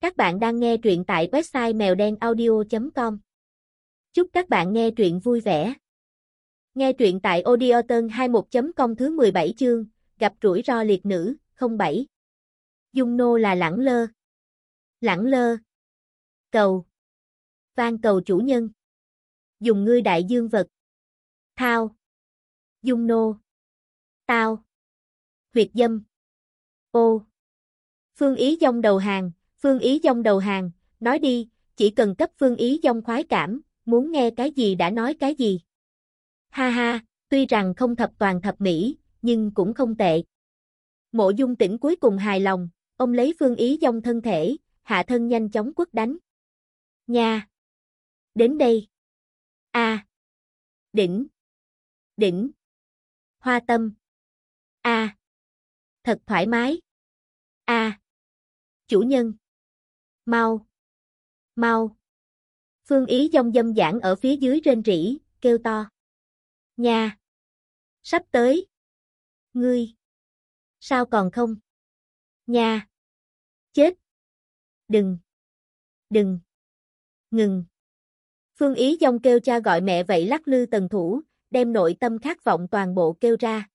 Các bạn đang nghe truyện tại website mèo đen audio.com. Chúc các bạn nghe truyện vui vẻ. Nghe truyện tại audioton21.com thứ 17 chương, gặp rủi ro liệt nữ, 07. Dung nô là lẳng lơ. Lẳng lơ. Cầu. Vang cầu chủ nhân. Dùng ngươi đại dương vật. Thao. Dung nô. Tao. Huyệt dâm. Ô. Phương ý dông đầu hàng, Phương Ý Dông đầu hàng, nói đi, chỉ cần cấp Phương Ý Dông khoái cảm, muốn nghe cái gì đã nói cái gì. Ha ha, tuy rằng không thập toàn thập mỹ, nhưng cũng không tệ. Mộ dung tỉnh cuối cùng hài lòng, ông lấy Phương Ý Dông thân thể, hạ thân nhanh chóng quất đánh. Nha! Đến đây! A! Đỉnh! Đỉnh! Hoa tâm! A! Thật thoải mái! A! Chủ nhân! Mau, mau. Phương Ý dông dâm giảng ở phía dưới rên rỉ, kêu to. Nha! Sắp tới. Ngươi! Sao còn không? Nha! Chết! Đừng! Đừng! Ngừng! Phương Ý dông kêu cha gọi mẹ vậy lắc lư tần thủ, đem nội tâm khát vọng toàn bộ kêu ra.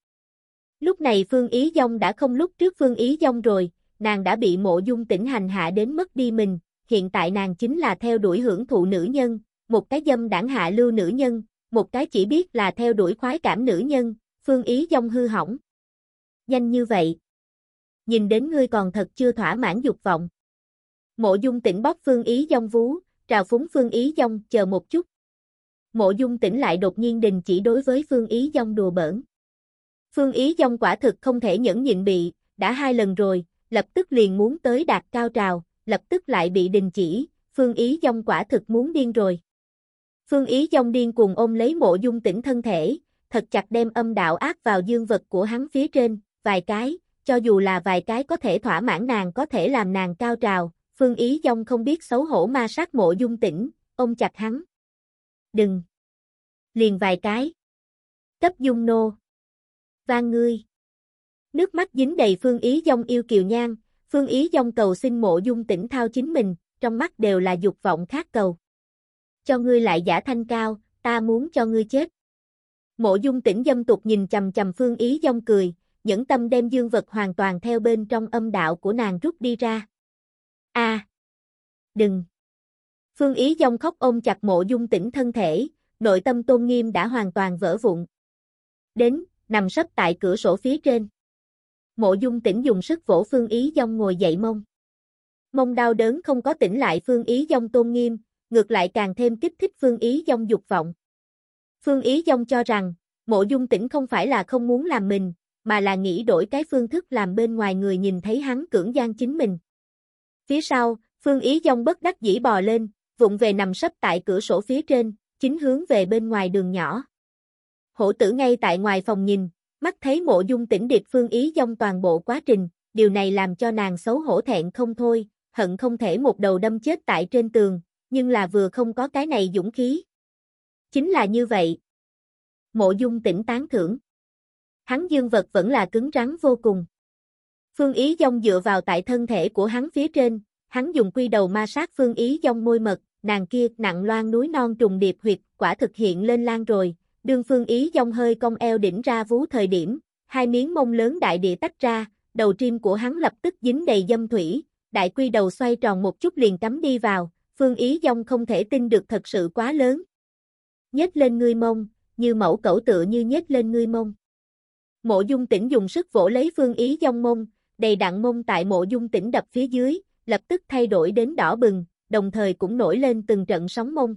Lúc này Phương Ý dông đã không lúc trước Phương Ý dông rồi, nàng đã bị mộ dung tỉnh hành hạ đến mất đi mình, hiện tại nàng chính là theo đuổi hưởng thụ nữ nhân, một cái dâm đảng hạ lưu nữ nhân, một cái chỉ biết là theo đuổi khoái cảm nữ nhân, phương ý dông hư hỏng. Nhanh như vậy. Nhìn đến ngươi còn thật chưa thỏa mãn dục vọng. Mộ dung tỉnh bóp phương ý dông vú, trào phúng phương ý dông, chờ một chút. Mộ dung tỉnh lại đột nhiên đình chỉ đối với phương ý dông đùa bỡn. Phương ý dông quả thực không thể nhẫn nhịn bị, đã hai lần rồi, lập tức liền muốn tới đạt cao trào, lập tức lại bị đình chỉ, Phương Ý Dông quả thực muốn điên rồi. Phương Ý Dông điên cuồng ôm lấy mộ dung tỉnh thân thể, thật chặt đem âm đạo ác vào dương vật của hắn phía trên, vài cái, cho dù là vài cái có thể thỏa mãn nàng có thể làm nàng cao trào, Phương Ý Dông không biết xấu hổ ma sát mộ dung tỉnh, ôm chặt hắn. Đừng! Liền vài cái. Cấp dung nô. Vang ngươi. Nước mắt dính đầy Phương Ý Dông yêu kiều nhan, Phương Ý Dông cầu xin mộ dung tỉnh thao chính mình, trong mắt đều là dục vọng khát cầu. Cho ngươi lại giả thanh cao, ta muốn cho ngươi chết. Mộ dung tỉnh dâm tục nhìn chầm chầm Phương Ý Dông cười, nhẫn tâm đem dương vật hoàn toàn theo bên trong âm đạo của nàng rút đi ra. A, Đừng! Phương Ý Dông khóc ôm chặt mộ dung tỉnh thân thể, nội tâm tôn nghiêm đã hoàn toàn vỡ vụn. Đến, nằm sấp tại cửa sổ phía trên. Mộ dung tỉnh dùng sức vỗ Phương Ý Dông ngồi dậy mông. Mông đau đớn không có tỉnh lại Phương Ý Dông tôn nghiêm, ngược lại càng thêm kích thích Phương Ý Dông dục vọng. Phương Ý Dông cho rằng, mộ dung tỉnh không phải là không muốn làm mình, mà là nghĩ đổi cái phương thức làm bên ngoài người nhìn thấy hắn cưỡng gian chính mình. Phía sau, Phương Ý Dông bất đắc dĩ bò lên, vụng về nằm sấp tại cửa sổ phía trên, chính hướng về bên ngoài đường nhỏ. Hổ tử ngay tại ngoài phòng nhìn, Mắt thấy mộ dung tỉnh điệp phương ý trong toàn bộ quá trình, điều này làm cho nàng xấu hổ thẹn không thôi, hận không thể một đầu đâm chết tại trên tường, nhưng là vừa không có cái này dũng khí. Chính là như vậy. Mộ dung tỉnh tán thưởng. Hắn dương vật vẫn là cứng rắn vô cùng. Phương Ý Dông dựa vào tại thân thể của hắn phía trên, hắn dùng quy đầu ma sát Phương Ý Dông môi mật, nàng kia nặng loan núi non trùng điệp huyệt, quả thực hiện lên lan rồi, Đương phương ý dông hơi cong eo đỉnh ra vú thời điểm, hai miếng mông lớn đại địa tách ra, đầu chim của hắn lập tức dính đầy dâm thủy, đại quy đầu xoay tròn một chút liền cắm đi vào, phương ý dông không thể tin được thật sự quá lớn. nhét lên ngươi mông, như mẫu cẩu tựa như nhét lên ngươi mông. Mộ dung tỉnh dùng sức vỗ lấy phương ý dông mông, đầy đặn mông tại mộ dung tỉnh đập phía dưới, lập tức thay đổi đến đỏ bừng, đồng thời cũng nổi lên từng trận sóng mông.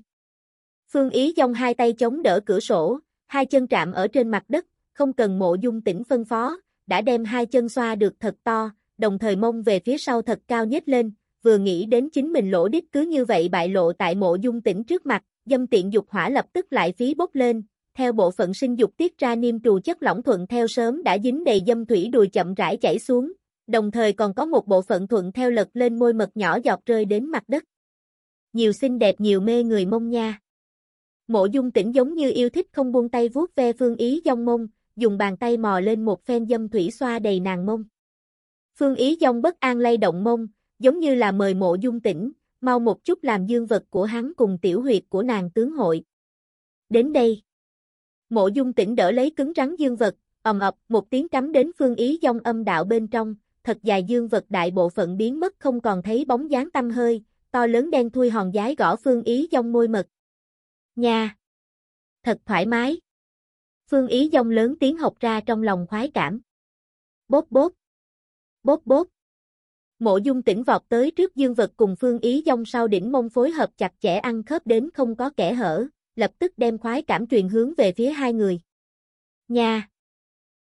Phương Ý dòng hai tay chống đỡ cửa sổ, hai chân chạm ở trên mặt đất, không cần mộ dung tỉnh phân phó, đã đem hai chân xoa được thật to, đồng thời mông về phía sau thật cao nhất lên, vừa nghĩ đến chính mình lỗ đít cứ như vậy bại lộ tại mộ dung tỉnh trước mặt, dâm tiện dục hỏa lập tức lại phí bốc lên, theo bộ phận sinh dục tiết ra niêm trù chất lỏng thuận theo sớm đã dính đầy dâm thủy đùi chậm rãi chảy xuống, đồng thời còn có một bộ phận thuận theo lật lên môi mật nhỏ giọt rơi đến mặt đất. Nhiều xinh đẹp nhiều mê người mông nha. Mộ dung tỉnh giống như yêu thích không buông tay vuốt ve phương ý dòng mông, dùng bàn tay mò lên một phen dâm thủy xoa đầy nàng mông. Phương ý dòng bất an lay động mông, giống như là mời mộ dung tỉnh, mau một chút làm dương vật của hắn cùng tiểu huyệt của nàng tướng hội. Đến đây. Mộ dung tỉnh đỡ lấy cứng rắn dương vật, ầm ập một tiếng cắm đến phương ý dòng âm đạo bên trong, thật dài dương vật đại bộ phận biến mất không còn thấy bóng dáng tâm hơi, to lớn đen thui hòn giái gõ phương ý dòng môi mật. Nha! Thật thoải mái. Phương ý dông lớn tiếng học ra trong lòng khoái cảm. Bốp bốp. Bốp bốp. Mộ dung tỉnh vọt tới trước dương vật cùng phương ý dông sau đỉnh mông phối hợp chặt chẽ ăn khớp đến không có kẻ hở, lập tức đem khoái cảm truyền hướng về phía hai người. Nha!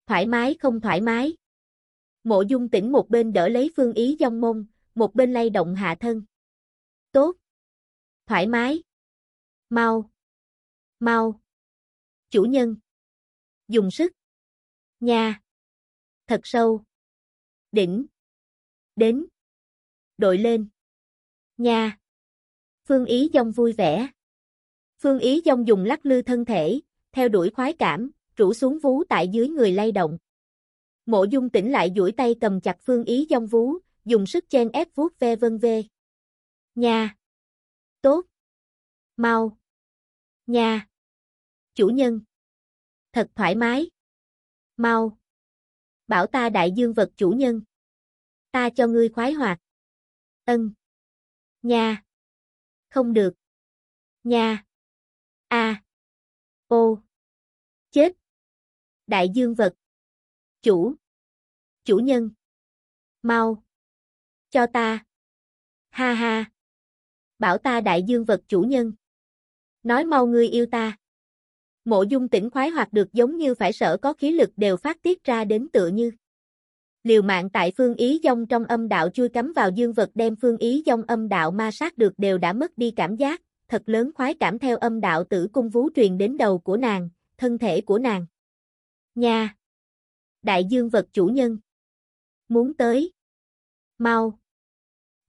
Thoải mái không thoải mái. Mộ dung tỉnh một bên đỡ lấy phương ý dông mông, một bên lay động hạ thân. Tốt! Thoải mái! Mau! Mau! Chủ nhân! Dùng sức! Nha! Thật sâu! Đỉnh! Đến! Đội lên! Nha! Phương ý dông vui vẻ. Phương ý dông dùng lắc lư thân thể, theo đuổi khoái cảm, rủ xuống vú tại dưới người lay động. Mộ dung tỉnh lại duỗi tay cầm chặt phương ý dông vú, dùng sức chen ép vuốt ve vân vê. Nha! Tốt! Mau! Nha! Chủ nhân! Thật thoải mái! Mau! Bảo ta đại dương vật chủ nhân! Ta cho ngươi khoái hoạt! Ân! Nha! Không được! Nha! A! À. Ô! Chết! Đại dương vật! Chủ! Chủ nhân! Mau! Cho ta! Ha ha! Bảo ta đại dương vật chủ nhân! Nói mau ngươi yêu ta! Mộ dung tỉnh khoái hoạt được giống như phải sở có khí lực đều phát tiết ra đến tựa như. Liều mạng tại phương ý dông trong âm đạo chui cắm vào dương vật đem phương ý dông âm đạo ma sát được đều đã mất đi cảm giác, thật lớn khoái cảm theo âm đạo tử cung vú truyền đến đầu của nàng, thân thể của nàng. Nha! Đại dương vật chủ nhân! Muốn tới! Mau!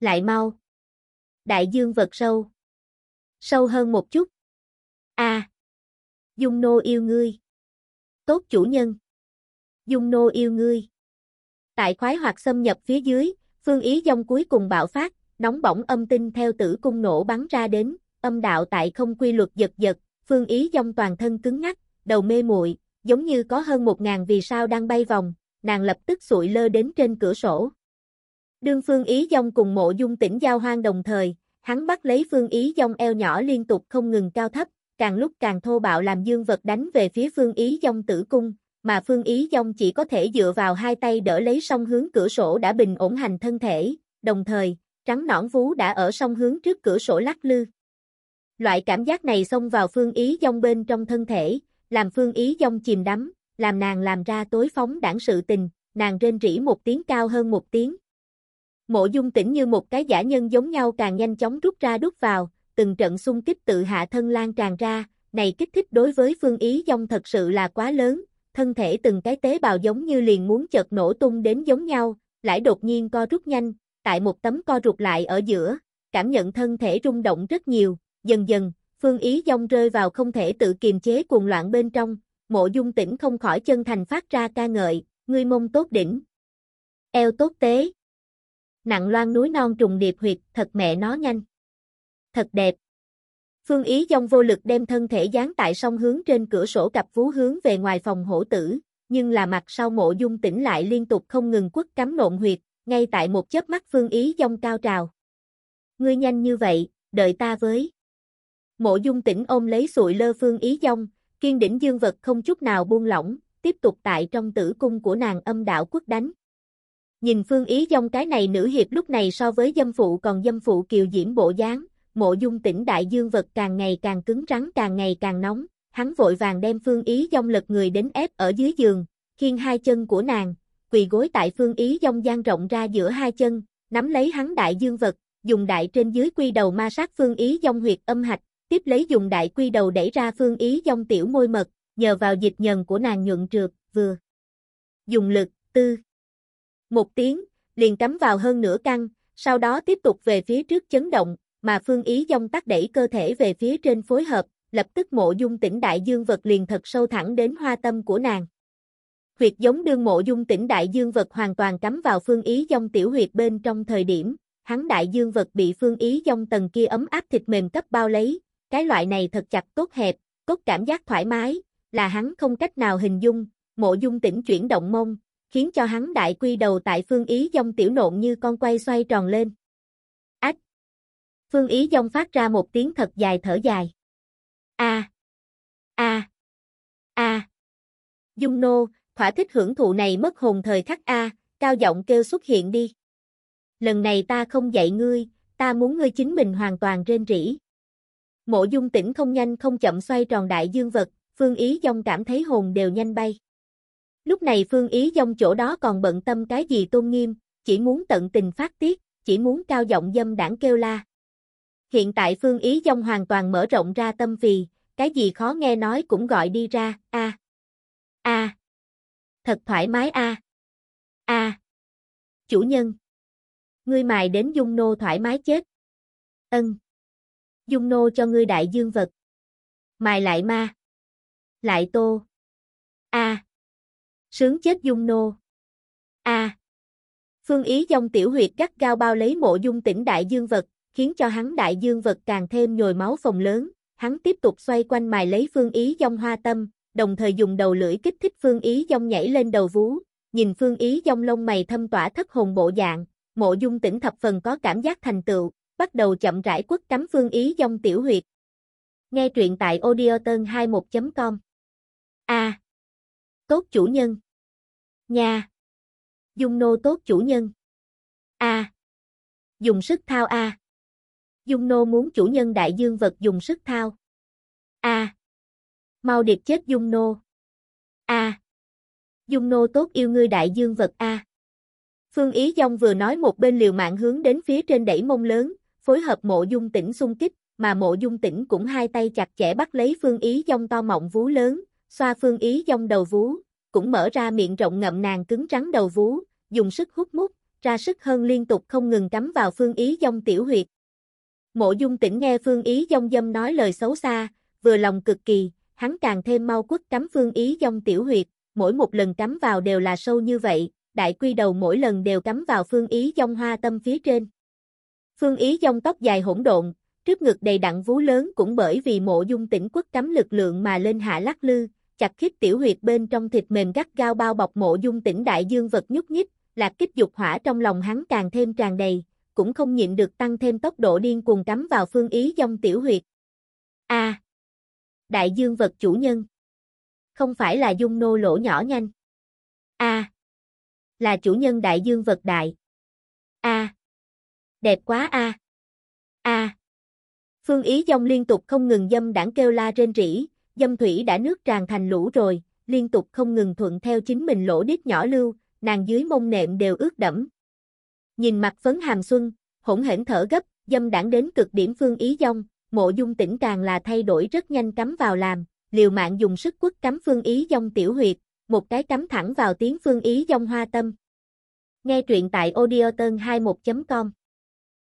Lại mau! Đại dương vật sâu! Sâu hơn một chút! A! À. Dung nô yêu ngươi! Tốt chủ nhân! Dung nô yêu ngươi! Tại khoái hoạt xâm nhập phía dưới, phương ý dông cuối cùng bạo phát, nóng bỏng âm tinh theo tử cung nổ bắn ra đến, âm đạo tại không quy luật giật giật, phương ý dông toàn thân cứng ngắc, đầu mê muội, giống như có hơn một ngàn vì sao đang bay vòng, nàng lập tức sụi lơ đến trên cửa sổ. Đương phương ý dông cùng mộ dung tỉnh giao hoang đồng thời, hắn bắt lấy phương ý dông eo nhỏ liên tục không ngừng cao thấp, càng lúc càng thô bạo làm dương vật đánh về phía phương ý dông tử cung, mà phương ý dông chỉ có thể dựa vào hai tay đỡ lấy song hướng cửa sổ đã bình ổn hành thân thể, đồng thời, trắng nõn vú đã ở song hướng trước cửa sổ lắc lư. Loại cảm giác này xông vào phương ý dông bên trong thân thể, làm phương ý dông chìm đắm, làm nàng làm ra tối phóng đảng sự tình, nàng rên rỉ một tiếng cao hơn một tiếng. Mộ dung tỉnh như một cái giả nhân giống nhau càng nhanh chóng rút ra đút vào, từng trận xung kích tự hạ thân lan tràn ra, này kích thích đối với phương ý dông thật sự là quá lớn, thân thể từng cái tế bào giống như liền muốn chợt nổ tung đến giống nhau, lại đột nhiên co rút nhanh, tại một tấm co rụt lại ở giữa, cảm nhận thân thể rung động rất nhiều, dần dần, phương ý dông rơi vào không thể tự kiềm chế cuồng loạn bên trong, mộ dung tỉnh không khỏi chân thành phát ra ca ngợi, ngươi mông tốt đỉnh. Eo tốt tế. Nặng loan núi non trùng điệp huyệt, thật mẹ nó nhanh. Thật đẹp. Phương Ý dông vô lực đem thân thể dán tại song hướng trên cửa sổ cặp vú hướng về ngoài phòng hổ tử, nhưng là mặt sau mộ dung tỉnh lại liên tục không ngừng quất cắm nộn huyệt, ngay tại một chớp mắt Phương Ý dông cao trào. Ngươi nhanh như vậy, đợi ta với. Mộ dung tỉnh ôm lấy sụi lơ Phương Ý dông, kiên đỉnh dương vật không chút nào buông lỏng, tiếp tục tại trong tử cung của nàng âm đạo quất đánh. Nhìn Phương Ý dông cái này nữ hiệp lúc này so với dâm phụ còn dâm phụ kiều diễm bộ dáng, mộ dung tỉnh đại dương vật càng ngày càng cứng rắn càng ngày càng nóng, hắn vội vàng đem phương ý dông lật người đến ép ở dưới giường, khiên hai chân của nàng, quỳ gối tại phương ý dông gian rộng ra giữa hai chân, nắm lấy hắn đại dương vật, dùng đại trên dưới quy đầu ma sát phương ý dông huyệt âm hạch, tiếp lấy dùng đại quy đầu đẩy ra phương ý dông tiểu môi mật, nhờ vào dịch nhần của nàng nhuận trượt, vừa dùng lực, tư. Một tiếng, liền cắm vào hơn nửa căng, sau đó tiếp tục về phía trước chấn động, mà phương ý dông tắt đẩy cơ thể về phía trên phối hợp, lập tức mộ dung tỉnh đại dương vật liền thật sâu thẳng đến hoa tâm của nàng. Huyệt giống đương mộ dung tỉnh đại dương vật hoàn toàn cắm vào phương ý dông tiểu huyệt bên trong thời điểm, hắn đại dương vật bị phương ý dông tầng kia ấm áp thịt mềm cấp bao lấy, cái loại này thật chặt tốt hẹp, cốt cảm giác thoải mái, là hắn không cách nào hình dung, mộ dung tỉnh chuyển động mông, khiến cho hắn đại quy đầu tại phương ý dông tiểu nộn như con quay xoay tròn lên. Phương ý dông phát ra một tiếng thật dài thở dài. A! A! A! Dung nô, thỏa thích hưởng thụ này mất hồn thời khắc A, cao giọng kêu xuất hiện đi. Lần này ta không dạy ngươi, ta muốn ngươi chính mình hoàn toàn rên rỉ. Mộ dung tỉnh không nhanh không chậm xoay tròn đại dương vật, phương ý dông cảm thấy hồn đều nhanh bay. Lúc này phương ý dông chỗ đó còn bận tâm cái gì tôn nghiêm, chỉ muốn tận tình phát tiết, chỉ muốn cao giọng dâm đảng kêu la. Hiện tại phương ý dông hoàn toàn mở rộng ra tâm vì, cái gì khó nghe nói cũng gọi đi ra, a a Thật thoải mái a a Chủ nhân. Ngươi mài đến dung nô thoải mái chết. Ân. Dung nô cho ngươi đại dương vật. Mài lại ma. Lại tô. A. Sướng chết dung nô. A. Phương ý dòng tiểu huyệt gắt gao bao lấy mộ dung tỉnh đại dương vật, khiến cho hắn đại dương vật càng thêm nhồi máu phồng lớn, hắn tiếp tục xoay quanh mài lấy phương ý dông hoa tâm, đồng thời dùng đầu lưỡi kích thích phương ý dông nhảy lên đầu vú, nhìn phương ý dông lông mày thâm tỏa thất hồn bộ dạng, mộ dung tỉnh thập phần có cảm giác thành tựu, bắt đầu chậm rãi quất cắm phương ý dông tiểu huyệt. Nghe truyện tại audioton 21.com A. Tốt chủ nhân. Nha. Dung nô tốt chủ nhân. A. Dùng sức thao A. Dung nô muốn chủ nhân đại dương vật dùng sức thao. A. Mau điệp chết Dung nô. A. Dung nô tốt yêu ngươi đại dương vật A. Phương Ý Dông vừa nói một bên liều mạng hướng đến phía trên đẩy mông lớn, phối hợp mộ dung tỉnh xung kích, mà mộ dung tỉnh cũng hai tay chặt chẽ bắt lấy Phương Ý Dông to mọng vú lớn, xoa Phương Ý Dông đầu vú, cũng mở ra miệng rộng ngậm nàng cứng trắng đầu vú, dùng sức hút mút, ra sức hơn liên tục không ngừng cắm vào Phương Ý Dông tiểu huyệt. Mộ dung tỉnh nghe Phương Ý Dông dâm nói lời xấu xa, vừa lòng cực kỳ, hắn càng thêm mau quất cắm Phương Ý Dông tiểu huyệt, mỗi một lần cắm vào đều là sâu như vậy, đại quy đầu mỗi lần đều cắm vào phương ý dông hoa tâm phía trên. Phương ý dông tóc dài hỗn độn, trước ngực đầy đặn vú lớn cũng bởi vì mộ dung tỉnh quất cắm lực lượng mà lên hạ lắc lư, chặt khít tiểu huyệt bên trong thịt mềm gắt gao bao bọc mộ dung tỉnh đại dương vật nhúc nhích, lạc kích dục hỏa trong lòng hắn càng thêm tràn đầy, cũng không nhịn được tăng thêm tốc độ điên cuồng cắm vào phương ý dông tiểu huyệt. A. đại dương vật chủ nhân. Không phải là dung nô lỗ nhỏ nhanh. A là chủ nhân đại dương vật đại. A. Đẹp quá a. A. Phương Ý Dông liên tục không ngừng dâm đảng kêu la trên rỉ, dâm thủy đã nước tràn thành lũ rồi, liên tục không ngừng thuận theo chính mình lỗ đít nhỏ lưu, nàng dưới mông nệm đều ướt đẫm. Nhìn mặt phấn hàm xuân, hỗn hển thở gấp, dâm đảng đến cực điểm Phương Ý Dông, mộ dung tỉnh càng là thay đổi rất nhanh cắm vào làm, liều mạng dùng sức quất cắm Phương Ý Dông tiểu huyệt, một cái cắm thẳng vào tiếng phương ý dông hoa tâm. Nghe truyện tại audioton21.com